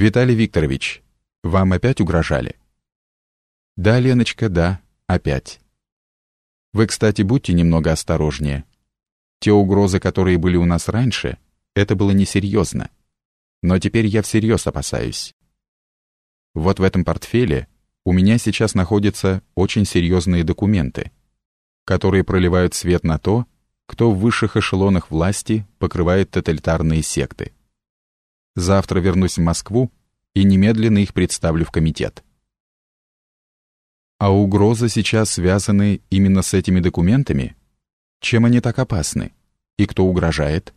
«Виталий Викторович, вам опять угрожали?» «Да, Леночка, да, опять. Вы, кстати, будьте немного осторожнее. Те угрозы, которые были у нас раньше, это было несерьезно. Но теперь я всерьез опасаюсь. Вот в этом портфеле у меня сейчас находятся очень серьезные документы, которые проливают свет на то, кто в высших эшелонах власти покрывает тоталитарные секты. Завтра вернусь в Москву и немедленно их представлю в комитет. А угрозы сейчас связаны именно с этими документами? Чем они так опасны? И кто угрожает?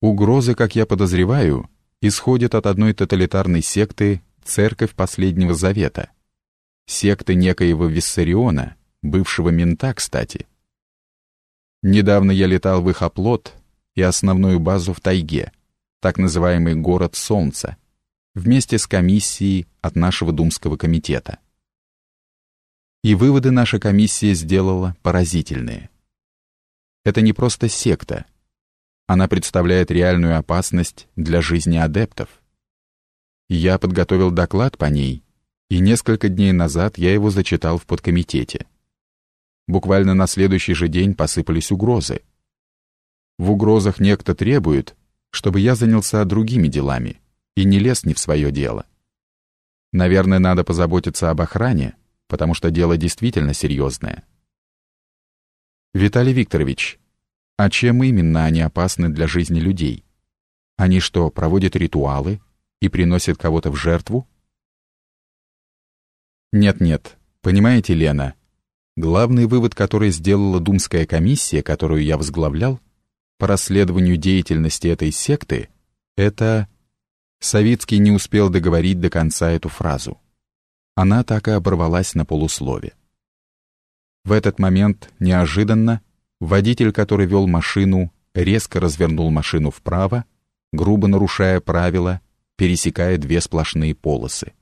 Угрозы, как я подозреваю, исходят от одной тоталитарной секты «Церковь Последнего Завета», секты некоего Виссариона, бывшего мента, кстати. Недавно я летал в их оплот и основную базу в тайге, так называемый «Город Солнца», вместе с комиссией от нашего Думского комитета. И выводы наша комиссия сделала поразительные. Это не просто секта. Она представляет реальную опасность для жизни адептов. Я подготовил доклад по ней, и несколько дней назад я его зачитал в подкомитете. Буквально на следующий же день посыпались угрозы. В угрозах некто требует, чтобы я занялся другими делами и не лез не в свое дело. Наверное, надо позаботиться об охране, потому что дело действительно серьезное. Виталий Викторович, а чем именно они опасны для жизни людей? Они что, проводят ритуалы и приносят кого-то в жертву? Нет-нет, понимаете, Лена, главный вывод, который сделала Думская комиссия, которую я возглавлял, по расследованию деятельности этой секты, это... Савицкий не успел договорить до конца эту фразу. Она так и оборвалась на полуслове. В этот момент, неожиданно, водитель, который вел машину, резко развернул машину вправо, грубо нарушая правила, пересекая две сплошные полосы.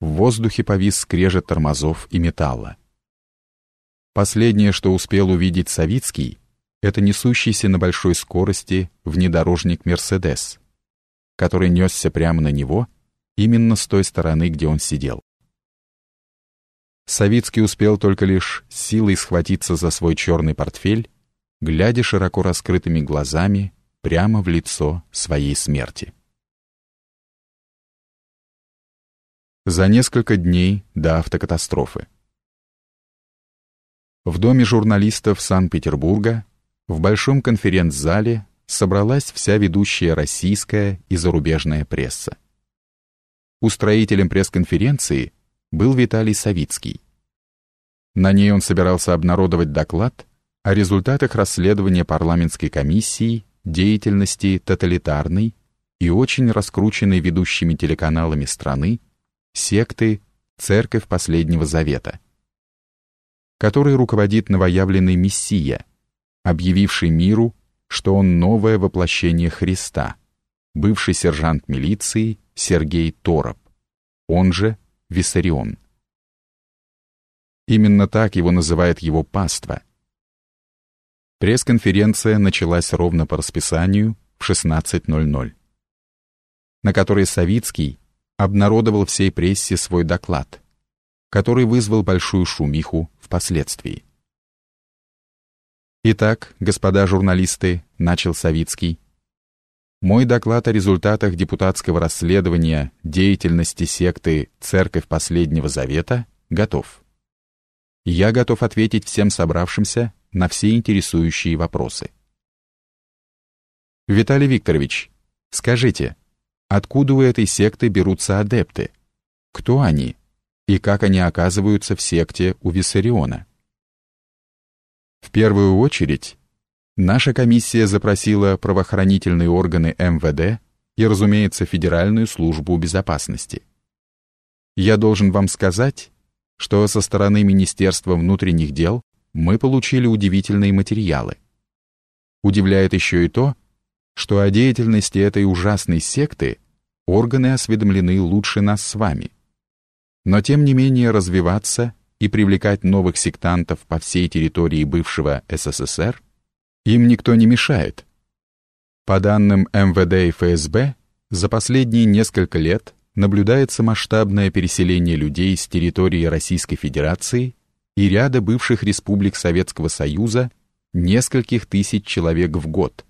В воздухе повис скрежет тормозов и металла. Последнее, что успел увидеть Савицкий, это несущийся на большой скорости внедорожник «Мерседес», который несся прямо на него, именно с той стороны, где он сидел. Савицкий успел только лишь силой схватиться за свой черный портфель, глядя широко раскрытыми глазами прямо в лицо своей смерти. За несколько дней до автокатастрофы. В доме журналистов Санкт-Петербурга в большом конференц-зале собралась вся ведущая российская и зарубежная пресса. Устроителем пресс-конференции был Виталий Савицкий. На ней он собирался обнародовать доклад о результатах расследования парламентской комиссии деятельности тоталитарной и очень раскрученной ведущими телеканалами страны секты Церковь Последнего Завета, которой руководит новоявленный Мессия, объявивший миру, что он новое воплощение Христа, бывший сержант милиции Сергей Тороп, он же Виссарион. Именно так его называет его паства. Пресс-конференция началась ровно по расписанию в 16.00, на которой Савицкий обнародовал всей прессе свой доклад, который вызвал большую шумиху впоследствии. Итак, господа журналисты, начал Савицкий, мой доклад о результатах депутатского расследования деятельности секты «Церковь Последнего Завета» готов. Я готов ответить всем собравшимся на все интересующие вопросы. Виталий Викторович, скажите, откуда у этой секты берутся адепты? Кто они? И как они оказываются в секте у Виссариона? В первую очередь, Наша комиссия запросила правоохранительные органы МВД и, разумеется, Федеральную службу безопасности. Я должен вам сказать, что со стороны Министерства внутренних дел мы получили удивительные материалы. Удивляет еще и то, что о деятельности этой ужасной секты органы осведомлены лучше нас с вами. Но тем не менее развиваться и привлекать новых сектантов по всей территории бывшего СССР – им никто не мешает. По данным МВД и ФСБ, За последние несколько лет наблюдается масштабное переселение людей с территории Российской Федерации и ряда бывших республик Советского Союза, нескольких тысяч человек в год –